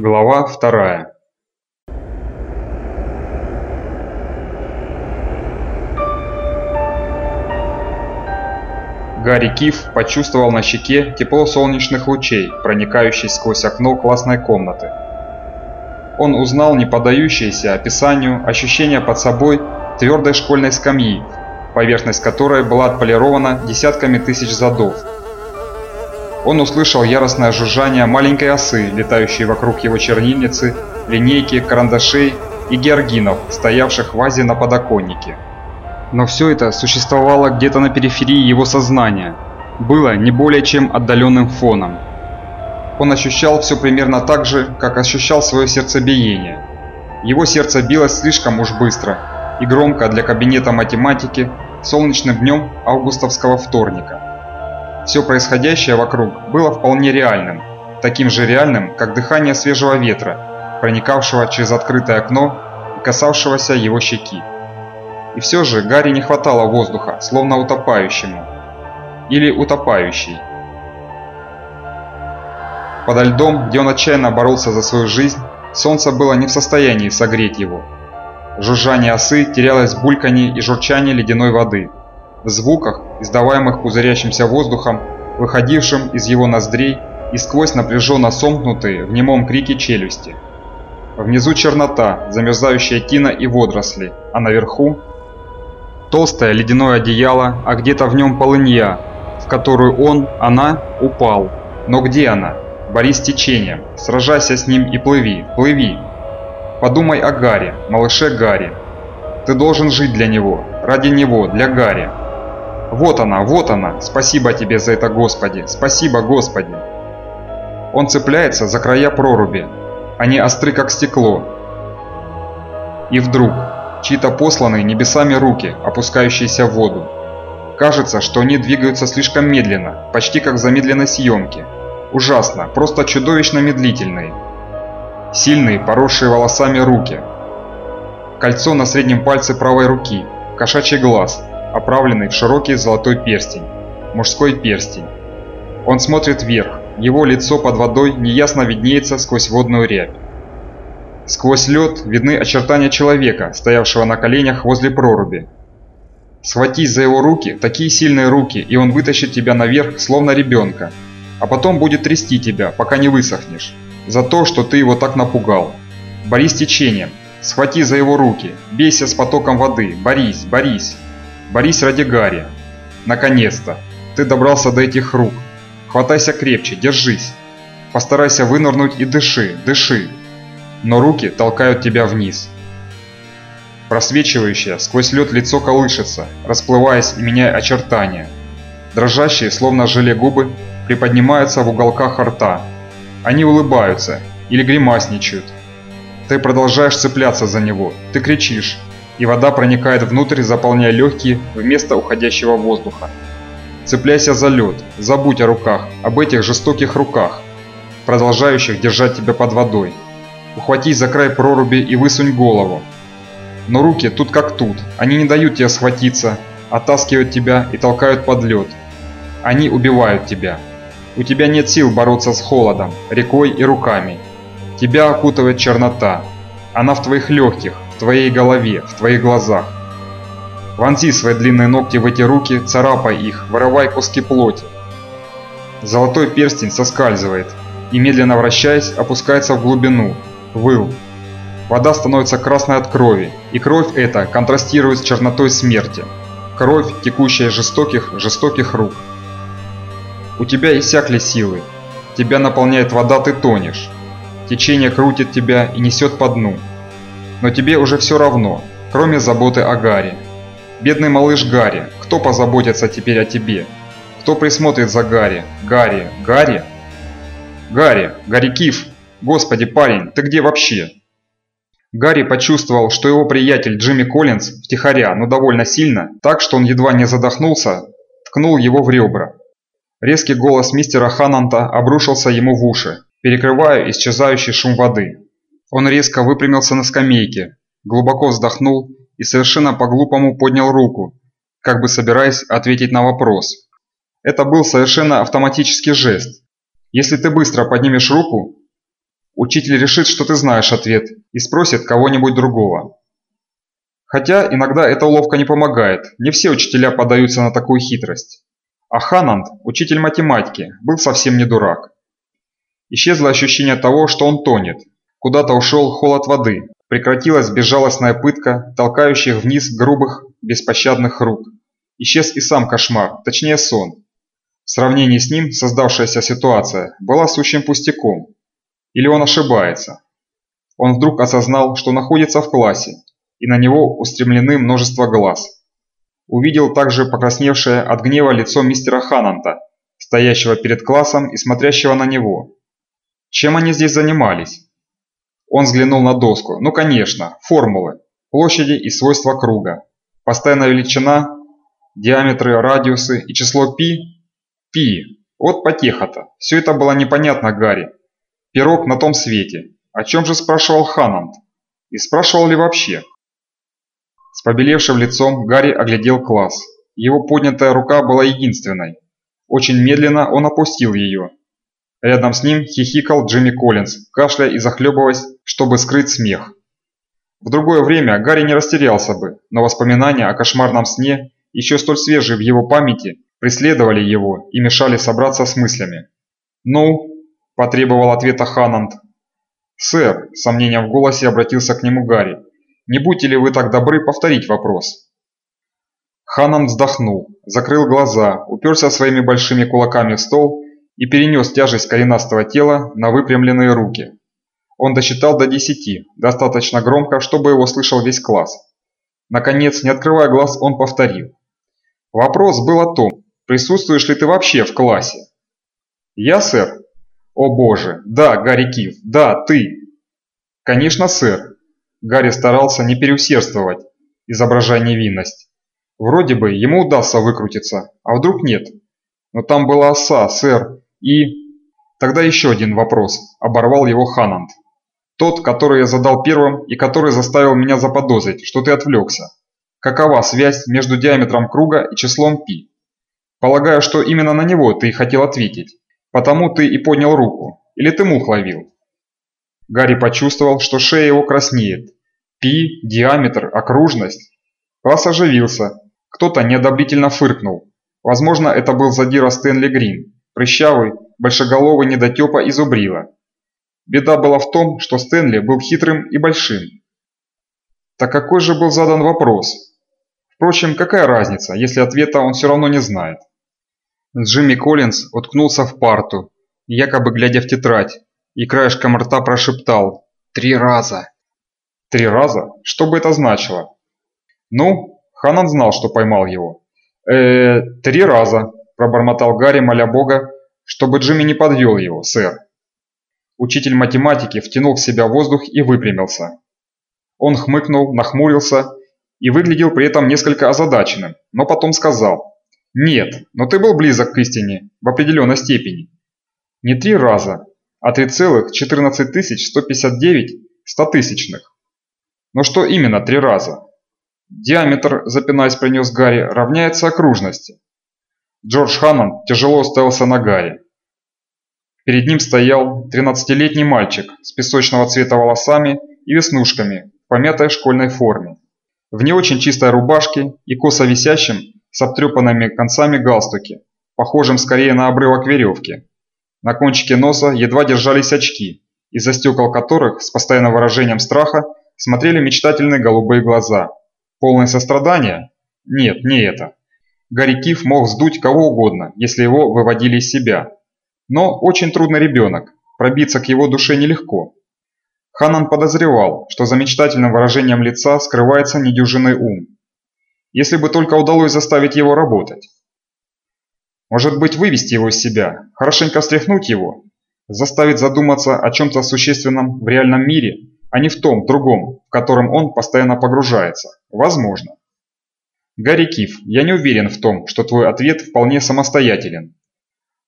Глава вторая. Гарри Киф почувствовал на щеке тепло солнечных лучей, проникающий сквозь окно классной комнаты. Он узнал не поддающееся описанию ощущение под собой твердой школьной скамьи, поверхность которой была отполирована десятками тысяч задов. Он услышал яростное жужжание маленькой осы, летающей вокруг его чернильницы, линейки, карандашей и георгинов, стоявших в вазе на подоконнике. Но все это существовало где-то на периферии его сознания, было не более чем отдаленным фоном. Он ощущал все примерно так же, как ощущал свое сердцебиение. Его сердце билось слишком уж быстро и громко для кабинета математики солнечным днем августовского вторника. Все происходящее вокруг было вполне реальным, таким же реальным, как дыхание свежего ветра, проникавшего через открытое окно и касавшегося его щеки. И все же Гарри не хватало воздуха, словно утопающему. Или утопающий. Подо льдом, где он отчаянно боролся за свою жизнь, солнце было не в состоянии согреть его. Жужжание осы терялось в бульканье и журчании ледяной воды, звуках, издаваемых пузырящимся воздухом, выходившим из его ноздрей и сквозь напряженно сомкнутые в немом крике челюсти. Внизу чернота, замерзающая тина и водоросли, а наверху толстое ледяное одеяло, а где-то в нем полынья, в которую он, она, упал. Но где она? Борись течением, сражайся с ним и плыви, плыви. Подумай о Гарри, малыше Гарри. Ты должен жить для него, ради него, для Гарри. Вот она, вот она, спасибо тебе за это, Господи, спасибо, Господи. Он цепляется за края проруби, они остры, как стекло. И вдруг, чьи-то посланные небесами руки, опускающиеся в воду. Кажется, что они двигаются слишком медленно, почти как в замедленной съемке. Ужасно, просто чудовищно медлительные. Сильные, поросшие волосами руки. Кольцо на среднем пальце правой руки, кошачий глаз, оправленный в широкий золотой перстень, мужской перстень. Он смотрит вверх, его лицо под водой неясно виднеется сквозь водную рябь. Сквозь лед видны очертания человека, стоявшего на коленях возле проруби. Схватись за его руки, такие сильные руки, и он вытащит тебя наверх, словно ребенка. А потом будет трясти тебя, пока не высохнешь. За то, что ты его так напугал. Борись течением. Схвати за его руки. Бейся с потоком воды. Борись, борись. Борись ради Гарри. Наконец-то. Ты добрался до этих рук. Хватайся крепче, держись. Постарайся вынырнуть и дыши, дыши но руки толкают тебя вниз. Просвечивающее сквозь лед лицо колышется, расплываясь и меняя очертания. Дрожащие, словно желе губы, приподнимаются в уголках рта. Они улыбаются или гримасничают. Ты продолжаешь цепляться за него, ты кричишь, и вода проникает внутрь, заполняя легкие вместо уходящего воздуха. Цепляйся за лед, забудь о руках, об этих жестоких руках, продолжающих держать тебя под водой. Ухватись за край проруби и высунь голову. Но руки тут как тут, они не дают тебе схватиться, оттаскивают тебя и толкают под лед. Они убивают тебя. У тебя нет сил бороться с холодом, рекой и руками. Тебя окутывает чернота. Она в твоих легких, в твоей голове, в твоих глазах. Вонзи свои длинные ногти в эти руки, царапай их, вырывай куски плоти. Золотой перстень соскальзывает и, медленно вращаясь, опускается в глубину, выл. Вода становится красной от крови, и кровь эта контрастирует с чернотой смерти. Кровь, текущая из жестоких, жестоких рук. У тебя иссякли силы. Тебя наполняет вода, ты тонешь. Течение крутит тебя и несет по дну. Но тебе уже все равно, кроме заботы о Гарри. Бедный малыш Гарри, кто позаботится теперь о тебе? Кто присмотрит за Гарри? Гарри, Гарри? Гарри, Гарри Киф! «Господи, парень, ты где вообще?» Гарри почувствовал, что его приятель Джимми Коллинз втихаря, но довольно сильно, так что он едва не задохнулся, ткнул его в ребра. Резкий голос мистера Хананта обрушился ему в уши, перекрывая исчезающий шум воды. Он резко выпрямился на скамейке, глубоко вздохнул и совершенно по-глупому поднял руку, как бы собираясь ответить на вопрос. Это был совершенно автоматический жест. Если ты быстро поднимешь руку, Учитель решит, что ты знаешь ответ, и спросит кого-нибудь другого. Хотя иногда эта уловка не помогает, не все учителя поддаются на такую хитрость. А Хананд, учитель математики, был совсем не дурак. Исчезло ощущение того, что он тонет. Куда-то ушел холод воды, прекратилась безжалостная пытка, толкающих вниз грубых, беспощадных рук. Исчез и сам кошмар, точнее сон. В сравнении с ним создавшаяся ситуация была сущим пустяком. Или он ошибается? Он вдруг осознал, что находится в классе, и на него устремлены множество глаз. Увидел также покрасневшее от гнева лицо мистера Хананта, стоящего перед классом и смотрящего на него. Чем они здесь занимались? Он взглянул на доску. Ну конечно, формулы, площади и свойства круга. Постоянная величина, диаметры, радиусы и число π. π. Вот потеха-то. Все это было непонятно Гарри. Пирог на том свете. О чем же спрашивал Ханант? И спрашивал ли вообще? С побелевшим лицом Гарри оглядел класс. Его поднятая рука была единственной. Очень медленно он опустил ее. Рядом с ним хихикал Джимми Коллинз, кашляя и захлебываясь, чтобы скрыть смех. В другое время Гарри не растерялся бы, но воспоминания о кошмарном сне, еще столь свежие в его памяти, преследовали его и мешали собраться с мыслями. «Ну?» – потребовал ответа Хананд. «Сэр», – с сомнением в голосе обратился к нему Гарри, не будете ли вы так добры повторить вопрос?» Ханан вздохнул, закрыл глаза, уперся своими большими кулаками в стол и перенес тяжесть коренастого тела на выпрямленные руки. Он досчитал до десяти, достаточно громко, чтобы его слышал весь класс. Наконец, не открывая глаз, он повторил. Вопрос был о том, присутствуешь ли ты вообще в классе? Я, сэр? О боже, да, Гарри Кив, да, ты. Конечно, сэр, Гарри старался не переусердствовать, изображая невинность. Вроде бы ему удастся выкрутиться, а вдруг нет? Но там была оса, сэр, и... Тогда еще один вопрос, оборвал его Хананд. Тот, который я задал первым и который заставил меня заподозрить, что ты отвлекся. Какова связь между диаметром круга и числом π? Полагаю, что именно на него ты хотел ответить. Потому ты и поднял руку. Или ты мух ловил? Гарри почувствовал, что шея его краснеет. Пи, диаметр, окружность. Класс оживился. Кто-то неодобрительно фыркнул. Возможно, это был задира Стэнли Грин, прыщавый, большеголовый недотепа из Убрила. Беда была в том, что Стэнли был хитрым и большим. Так какой же был задан вопрос? Впрочем, какая разница, если ответа он все равно не знает? Джимми Коллинз уткнулся в парту, якобы глядя в тетрадь, и краешком рта прошептал «Три раза». «Три раза? Что бы это значило?» «Ну?» Ханан знал, что поймал его. э три раза», – пробормотал Гарри, моля Бога, чтобы Джимми не подвел его, сэр. Учитель математики втянул в себя воздух и выпрямился. Он хмыкнул, нахмурился и выглядел при этом несколько озадаченным, но потом сказал «Нет, но ты был близок к истине в определенной степени. Не три раза, а 3,14 159 стотысячных. Но что именно три раза? Диаметр, запинаясь, принес Гарри, равняется окружности. Джордж Ханнон тяжело уставился на Гарри. Перед ним стоял 13-летний мальчик с песочного цвета волосами и веснушками в помятой школьной форме. В не очень чистой рубашке и косо висящем с обтрепанными концами галстуке, похожим скорее на обрывок веревки. На кончике носа едва держались очки, из-за стекол которых с постоянным выражением страха смотрели мечтательные голубые глаза. Полное сострадание? Нет, не это. Гарри Киф мог сдуть кого угодно, если его выводили из себя. Но очень трудный ребенок, пробиться к его душе нелегко. Ханан подозревал, что за мечтательным выражением лица скрывается недюжинный ум. Если бы только удалось заставить его работать. Может быть, вывести его из себя, хорошенько встряхнуть его, заставить задуматься о чем-то существенном в реальном мире, а не в том, другом, в котором он постоянно погружается. Возможно. Гарри Киф, я не уверен в том, что твой ответ вполне самостоятелен.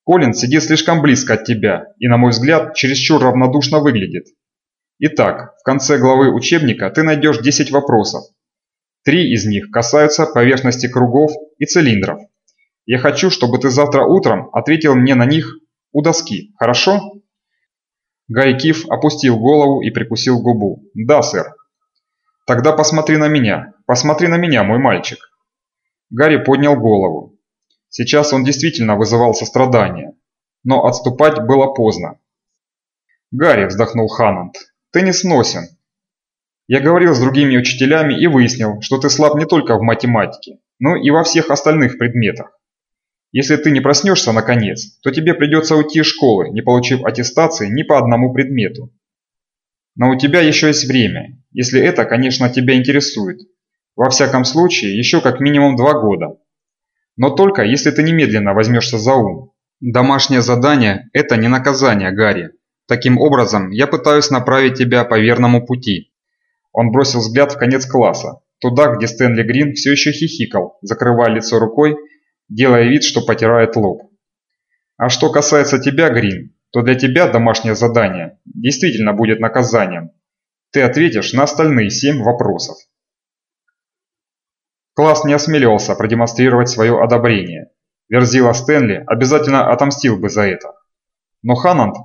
Колин сидит слишком близко от тебя и, на мой взгляд, чересчур равнодушно выглядит. Итак, в конце главы учебника ты найдешь 10 вопросов. Три из них касаются поверхности кругов и цилиндров. Я хочу, чтобы ты завтра утром ответил мне на них у доски, хорошо? Гарри Киф опустил голову и прикусил губу. «Да, сэр». «Тогда посмотри на меня. Посмотри на меня, мой мальчик». Гарри поднял голову. Сейчас он действительно вызывал сострадание. Но отступать было поздно. «Гарри», – вздохнул Ханнант, – «ты не сносен. Я говорил с другими учителями и выяснил, что ты слаб не только в математике, но и во всех остальных предметах. Если ты не проснешься наконец, то тебе придется уйти из школы, не получив аттестации ни по одному предмету. Но у тебя еще есть время, если это, конечно, тебя интересует. Во всяком случае, еще как минимум два года. Но только если ты немедленно возьмешься за ум. Домашнее задание – это не наказание, Гарри. Таким образом, я пытаюсь направить тебя по верному пути. Он бросил взгляд в конец класса, туда, где Стэнли Грин все еще хихикал, закрывая лицо рукой делая вид, что потирает лоб. А что касается тебя, Грин, то для тебя домашнее задание действительно будет наказанием. Ты ответишь на остальные семь вопросов. Класс не осмеливался продемонстрировать свое одобрение. Верзила Стэнли обязательно отомстил бы за это. Но Ханнанд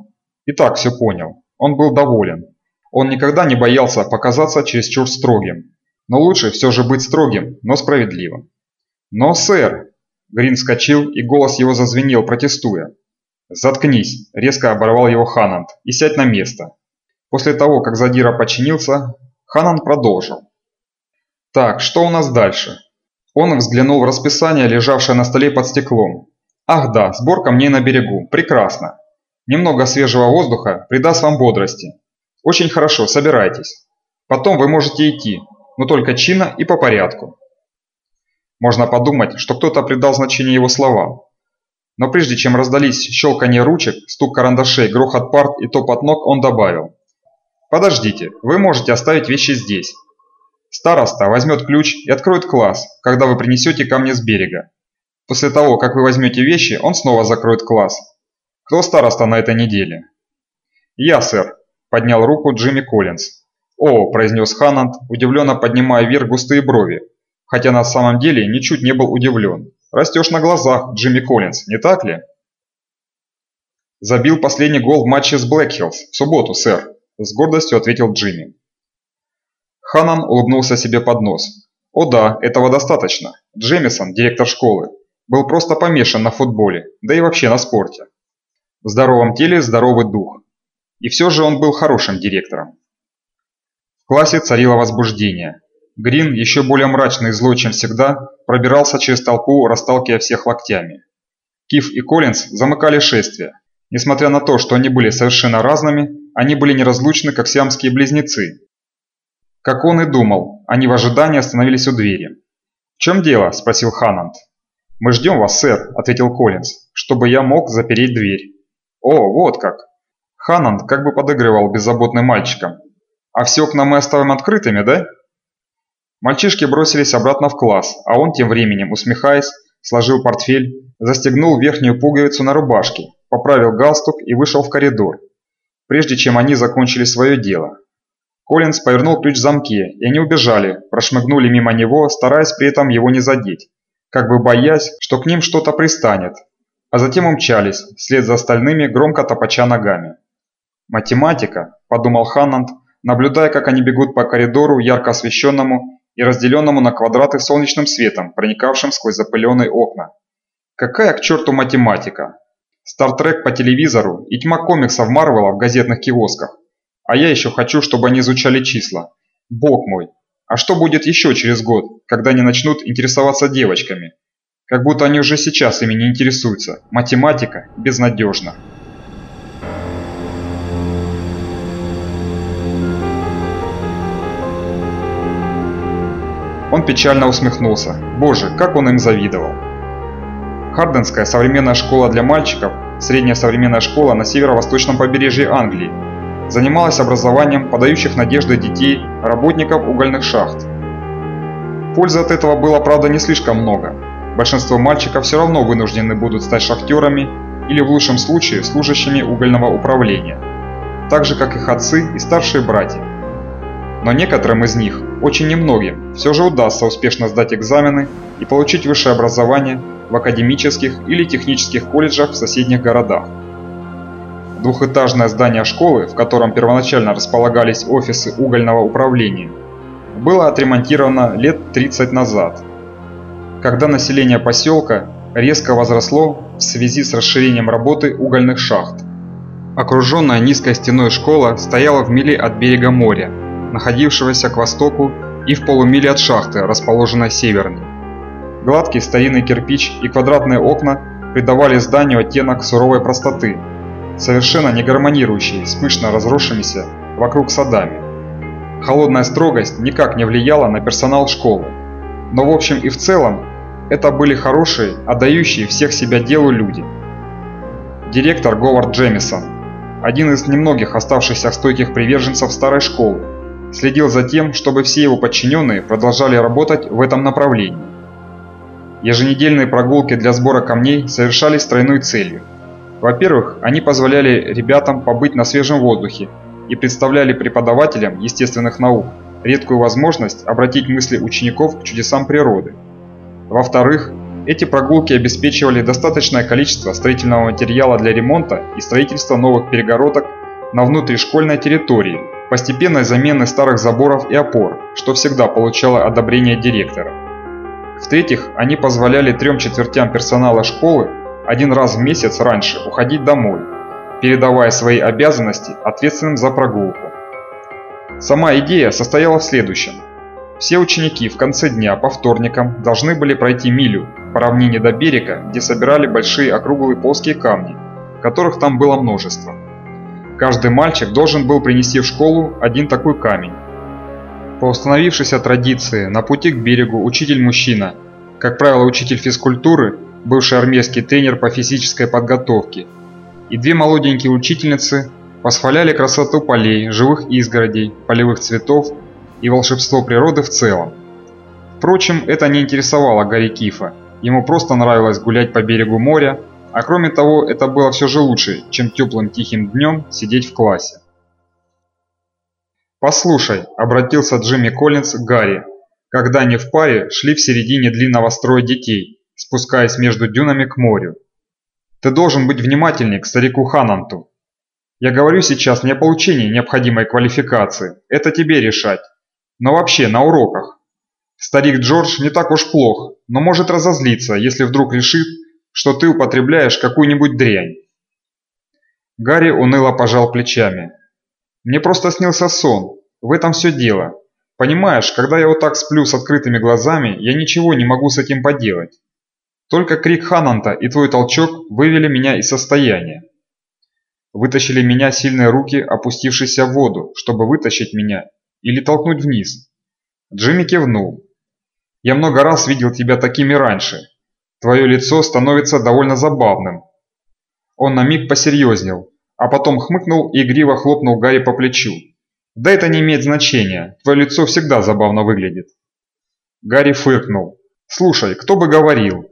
и так все понял. Он был доволен. Он никогда не боялся показаться чересчур строгим. Но лучше все же быть строгим, но справедливым. «Но, сэр!» Грин вскочил, и голос его зазвенел, протестуя. «Заткнись!» – резко оборвал его Хананд. «И сядь на место!» После того, как Задира подчинился, Ханан продолжил. «Так, что у нас дальше?» Он взглянул в расписание, лежавшее на столе под стеклом. «Ах да, сбор камней на берегу. Прекрасно. Немного свежего воздуха придаст вам бодрости. Очень хорошо, собирайтесь. Потом вы можете идти, но только чинно и по порядку. Можно подумать, что кто-то придал значение его словам. Но прежде чем раздались щелканье ручек, стук карандашей, грохот парт и топот ног, он добавил. «Подождите, вы можете оставить вещи здесь. Староста возьмет ключ и откроет класс, когда вы принесете камни с берега. После того, как вы возьмете вещи, он снова закроет класс. Кто староста на этой неделе?» «Я, сэр», – поднял руку Джимми Коллинз. «О», – произнес Ханнант, удивленно поднимая вверх густые брови хотя на самом деле ничуть не был удивлен. Растешь на глазах, Джимми Коллинз, не так ли? Забил последний гол в матче с Блэкхиллз в субботу, сэр, с гордостью ответил Джимми. Ханан улыбнулся себе под нос. О да, этого достаточно. Джемисон, директор школы, был просто помешан на футболе, да и вообще на спорте. В здоровом теле здоровый дух. И все же он был хорошим директором. В классе царило возбуждение. Грин, еще более мрачный и злой, чем всегда, пробирался через толпу, расталкивая всех локтями. Киф и Коллинз замыкали шествие. Несмотря на то, что они были совершенно разными, они были неразлучны, как сиамские близнецы. Как он и думал, они в ожидании остановились у двери. «В чем дело?» – спросил Ханнант. «Мы ждем вас, сэр», – ответил Коллинз, – «чтобы я мог запереть дверь». «О, вот как!» Ханнант как бы подыгрывал беззаботным мальчикам. «А все окна мы оставим открытыми, да?» Мальчишки бросились обратно в класс, а он тем временем, усмехаясь, сложил портфель, застегнул верхнюю пуговицу на рубашке, поправил галстук и вышел в коридор, прежде чем они закончили свое дело. Коллинз повернул ключ в замке, и они убежали, прошмыгнули мимо него, стараясь при этом его не задеть, как бы боясь, что к ним что-то пристанет, а затем умчались, вслед за остальными, громко топача ногами. «Математика», – подумал Ханнанд, наблюдая, как они бегут по коридору, ярко освещенному и разделенному на квадраты солнечным светом, проникавшим сквозь запыленные окна. Какая к черту математика? Стартрек по телевизору и тьма комиксов Марвела в газетных киосках. А я еще хочу, чтобы они изучали числа. Бог мой, а что будет еще через год, когда они начнут интересоваться девочками? Как будто они уже сейчас ими не интересуются. Математика безнадежна. Он печально усмехнулся. Боже, как он им завидовал. Харденская современная школа для мальчиков, средняя современная школа на северо-восточном побережье Англии, занималась образованием подающих надежды детей, работников угольных шахт. Пользы от этого было, правда, не слишком много. Большинство мальчиков все равно вынуждены будут стать шахтерами или в лучшем случае служащими угольного управления, так же как их отцы и старшие братья. Но некоторым из них, очень немногим, все же удастся успешно сдать экзамены и получить высшее образование в академических или технических колледжах в соседних городах. Двухэтажное здание школы, в котором первоначально располагались офисы угольного управления, было отремонтировано лет 30 назад, когда население поселка резко возросло в связи с расширением работы угольных шахт. Окруженная низкой стеной школа стояла в миле от берега моря, находившегося к востоку, и в полумиле от шахты, расположенной севернее. Гладкий старинный кирпич и квадратные окна придавали зданию оттенок суровой простоты, совершенно не гармонирующий с пышно разросшимися вокруг садами. Холодная строгость никак не влияла на персонал школы, но в общем и в целом это были хорошие, отдающие всех себя делу люди. Директор Говард Джемисон, один из немногих оставшихся стойких приверженцев старой школы, следил за тем, чтобы все его подчиненные продолжали работать в этом направлении. Еженедельные прогулки для сбора камней совершались тройной целью. Во-первых, они позволяли ребятам побыть на свежем воздухе и представляли преподавателям естественных наук редкую возможность обратить мысли учеников к чудесам природы. Во-вторых, эти прогулки обеспечивали достаточное количество строительного материала для ремонта и строительства новых перегородок на внутришкольной территории, постепенной замены старых заборов и опор, что всегда получало одобрение директора. В-третьих, они позволяли трем четвертям персонала школы один раз в месяц раньше уходить домой, передавая свои обязанности ответственным за прогулку. Сама идея состояла в следующем. Все ученики в конце дня по вторникам должны были пройти милю по равнине до берега, где собирали большие округлые плоские камни, которых там было множество. Каждый мальчик должен был принести в школу один такой камень. По установившейся традиции, на пути к берегу учитель-мужчина, как правило учитель физкультуры, бывший армейский тренер по физической подготовке, и две молоденькие учительницы восхваляли красоту полей, живых изгородей, полевых цветов и волшебство природы в целом. Впрочем, это не интересовало Гарри Кифа, ему просто нравилось гулять по берегу моря, а кроме того, это было все же лучше, чем теплым тихим днем сидеть в классе. «Послушай», – обратился Джимми Коллинз к Гарри, когда они в паре шли в середине длинного строя детей, спускаясь между дюнами к морю. «Ты должен быть внимательней к старику Хананту. Я говорю сейчас не о получении необходимой квалификации, это тебе решать. Но вообще, на уроках. Старик Джордж не так уж плох, но может разозлиться, если вдруг решит, что ты употребляешь какую-нибудь дрянь. Гарри уныло пожал плечами. Мне просто снился сон, в этом все дело. Понимаешь, когда я вот так сплю с открытыми глазами, я ничего не могу с этим поделать. Только крик Хананта и твой толчок вывели меня из состояния. Вытащили меня сильные руки, опустившиеся в воду, чтобы вытащить меня или толкнуть вниз. Джимми кивнул. «Я много раз видел тебя такими раньше. Твое лицо становится довольно забавным». Он на миг посерьезнел, а потом хмыкнул и игриво хлопнул Гарри по плечу. «Да это не имеет значения, твое лицо всегда забавно выглядит». Гарри фыркнул. «Слушай, кто бы говорил?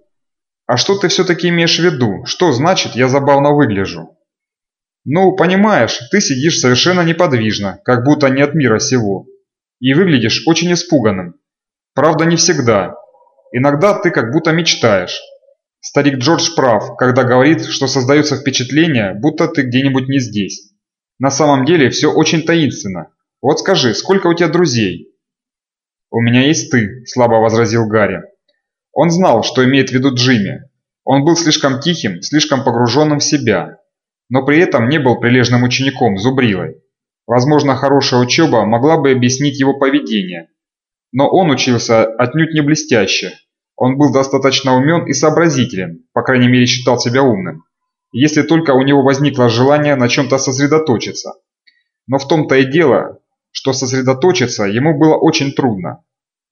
А что ты все-таки имеешь в виду? Что значит я забавно выгляжу?» Ну, понимаешь, ты сидишь совершенно неподвижно, как будто не от мира сего. И выглядишь очень испуганным. Правда, не всегда. Иногда ты как будто мечтаешь. Старик Джордж прав, когда говорит, что создается впечатление, будто ты где-нибудь не здесь. На самом деле все очень таинственно. Вот скажи, сколько у тебя друзей? «У меня есть ты», – слабо возразил Гарри. Он знал, что имеет в виду Джимми. Он был слишком тихим, слишком погруженным в себя, но при этом не был прилежным учеником зубрилой. Возможно, хорошая учеба могла бы объяснить его поведение. Но он учился отнюдь не блестяще. Он был достаточно умен и сообразителен, по крайней мере считал себя умным, если только у него возникло желание на чем-то сосредоточиться. Но в том-то и дело, что сосредоточиться ему было очень трудно.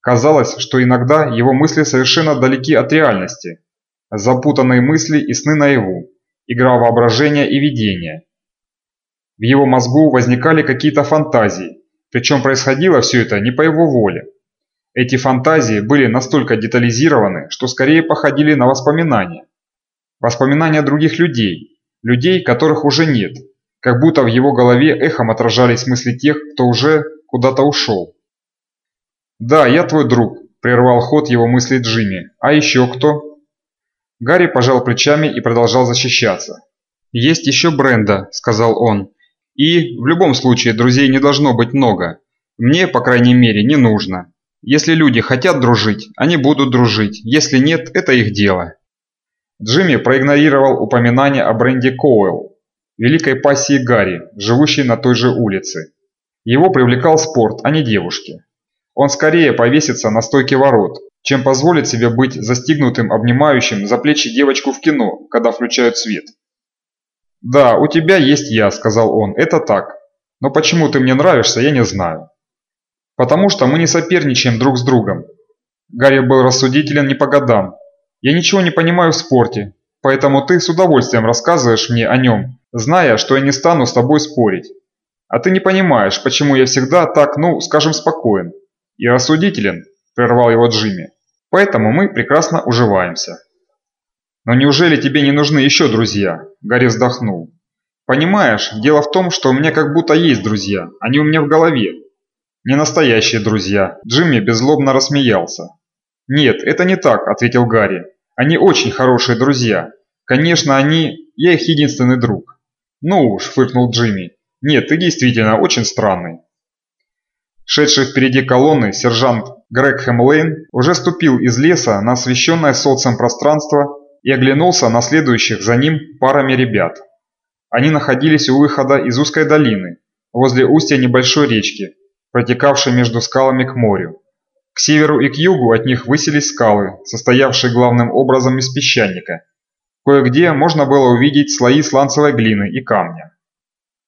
Казалось, что иногда его мысли совершенно далеки от реальности. Запутанные мысли и сны наяву игра воображения и видения. В его мозгу возникали какие-то фантазии, причем происходило все это не по его воле. Эти фантазии были настолько детализированы, что скорее походили на воспоминания. Воспоминания других людей, людей, которых уже нет, как будто в его голове эхом отражались мысли тех, кто уже куда-то ушел. «Да, я твой друг», – прервал ход его мысли Джимми. «А еще кто?» Гарри пожал плечами и продолжал защищаться. «Есть еще Бренда», — сказал он. «И, в любом случае, друзей не должно быть много. Мне, по крайней мере, не нужно. Если люди хотят дружить, они будут дружить. Если нет, это их дело». Джимми проигнорировал упоминание о Бренде Коуэлл, великой пассии Гарри, живущей на той же улице. Его привлекал спорт, а не девушки. Он скорее повесится на стойке ворот, чем позволит себе быть застигнутым обнимающим за плечи девочку в кино, когда включают свет. «Да, у тебя есть я», – сказал он, – «это так. Но почему ты мне нравишься, я не знаю». «Потому что мы не соперничаем друг с другом». Гарри был рассудителен не по годам. «Я ничего не понимаю в спорте, поэтому ты с удовольствием рассказываешь мне о нем, зная, что я не стану с тобой спорить. А ты не понимаешь, почему я всегда так, ну, скажем, спокоен и рассудителен», – прервал его Джимми. «Поэтому мы прекрасно уживаемся». «Но неужели тебе не нужны еще друзья?» Гарри вздохнул. «Понимаешь, дело в том, что у меня как будто есть друзья, они у меня в голове. Не настоящие друзья». Джимми беззлобно рассмеялся. «Нет, это не так», – ответил Гарри. «Они очень хорошие друзья. Конечно, они... Я их единственный друг». «Ну уж», – фыркнул Джимми. «Нет, ты действительно очень странный». Шедший впереди колонны сержант Грег Хэмлейн уже ступил из леса на освещенное солнцем пространство и оглянулся на следующих за ним парами ребят. Они находились у выхода из узкой долины, возле устья небольшой речки, протекавшей между скалами к морю. К северу и к югу от них высились скалы, состоявшие главным образом из песчаника. Кое-где можно было увидеть слои сланцевой глины и камня.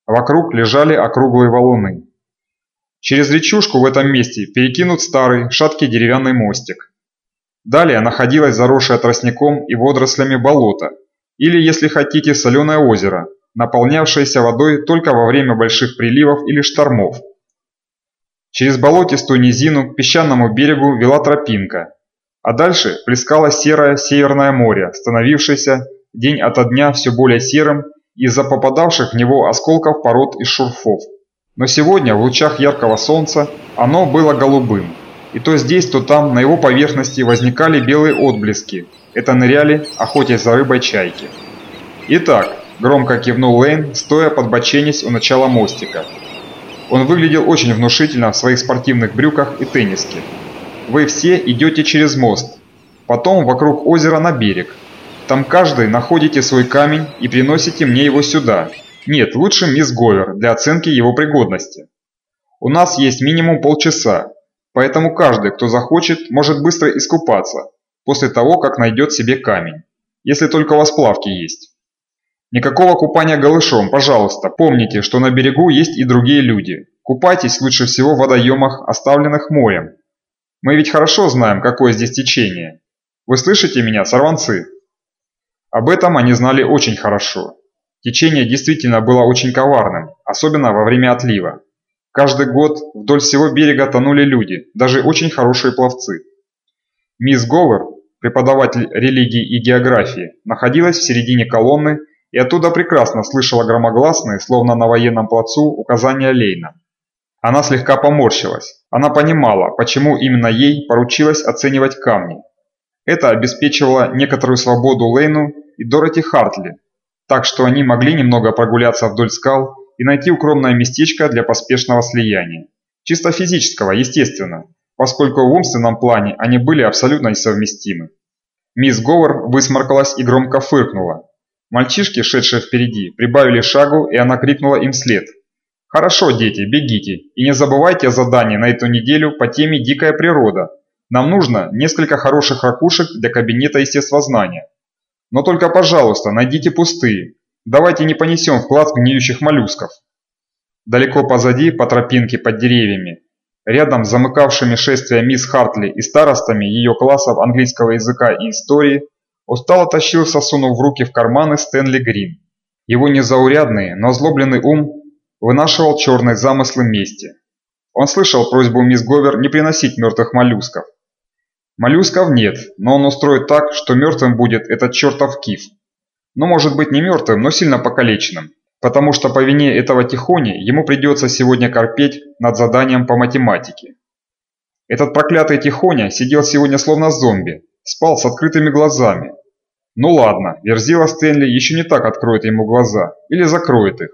Вокруг лежали округлые валуны. Через речушку в этом месте перекинут старый, шаткий деревянный мостик. Далее находилось заросшее тростником и водорослями болото, или, если хотите, соленое озеро, наполнявшееся водой только во время больших приливов или штормов. Через болотистую низину к песчаному берегу вела тропинка, а дальше плескалось серое Северное море, становившееся день ото дня все более серым из-за попадавших в него осколков пород и шурфов. Но сегодня в лучах яркого солнца оно было голубым. И то здесь, то там на его поверхности возникали белые отблески. Это ныряли, охотясь за рыбой чайки. «Итак», – громко кивнул Лейн, стоя под боченись у начала мостика. Он выглядел очень внушительно в своих спортивных брюках и тенниске. «Вы все идете через мост, потом вокруг озера на берег. Там каждый находите свой камень и приносите мне его сюда. Нет, лучше мисс Говер для оценки его пригодности. У нас есть минимум полчаса, Поэтому каждый, кто захочет, может быстро искупаться, после того, как найдет себе камень. Если только у вас плавки есть. Никакого купания голышом, пожалуйста. Помните, что на берегу есть и другие люди. Купайтесь лучше всего в водоемах, оставленных морем. Мы ведь хорошо знаем, какое здесь течение. Вы слышите меня, сорванцы? Об этом они знали очень хорошо. Течение действительно было очень коварным, особенно во время отлива. Каждый год вдоль всего берега тонули люди, даже очень хорошие пловцы. Мисс Говер, преподаватель религии и географии, находилась в середине колонны и оттуда прекрасно слышала громогласные, словно на военном плацу, указания Лейна. Она слегка поморщилась. Она понимала, почему именно ей поручилось оценивать камни. Это обеспечивало некоторую свободу Лейну и Дороти Хартли, так что они могли немного прогуляться вдоль скал и найти укромное местечко для поспешного слияния. Чисто физического, естественно, поскольку в умственном плане они были абсолютно несовместимы. Мисс Говор высморкалась и громко фыркнула. Мальчишки, шедшие впереди, прибавили шагу, и она крикнула им вслед. «Хорошо, дети, бегите, и не забывайте о задании на эту неделю по теме «Дикая природа». Нам нужно несколько хороших ракушек для кабинета естествознания. Но только, пожалуйста, найдите пустые, Давайте не понесем вклад гниющих моллюсков. Далеко позади, по тропинке под деревьями, рядом с замыкавшими шествие мисс Хартли и старостами ее классов английского языка и истории, устало тащился, сунув руки в карманы Стэнли Грин. Его незаурядный, но озлобленный ум вынашивал черные замыслы мести. Он слышал просьбу мисс Говер не приносить мертвых моллюсков. Моллюсков нет, но он устроит так, что мертвым будет этот чертов киф но может быть не мертвым, но сильно покалеченным, потому что по вине этого Тихони ему придется сегодня корпеть над заданием по математике. Этот проклятый Тихоня сидел сегодня словно зомби, спал с открытыми глазами. Ну ладно, Верзила Стэнли еще не так откроет ему глаза, или закроет их.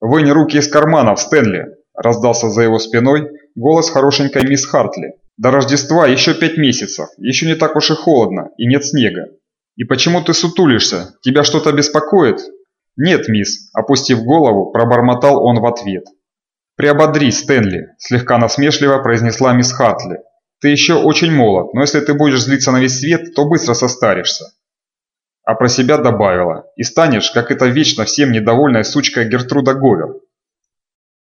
«Вынь руки из карманов, Стэнли!» – раздался за его спиной голос хорошенькой мисс Хартли. «До Рождества еще пять месяцев, еще не так уж и холодно, и нет снега. И почему ты сутулишься? Тебя что-то беспокоит?» «Нет, мисс», – опустив голову, пробормотал он в ответ. «Приободрись, Стэнли», – слегка насмешливо произнесла мисс Хартли. «Ты еще очень молод, но если ты будешь злиться на весь свет, то быстро состаришься». А про себя добавила, и станешь, как эта вечно всем недовольная сучка Гертруда Говер.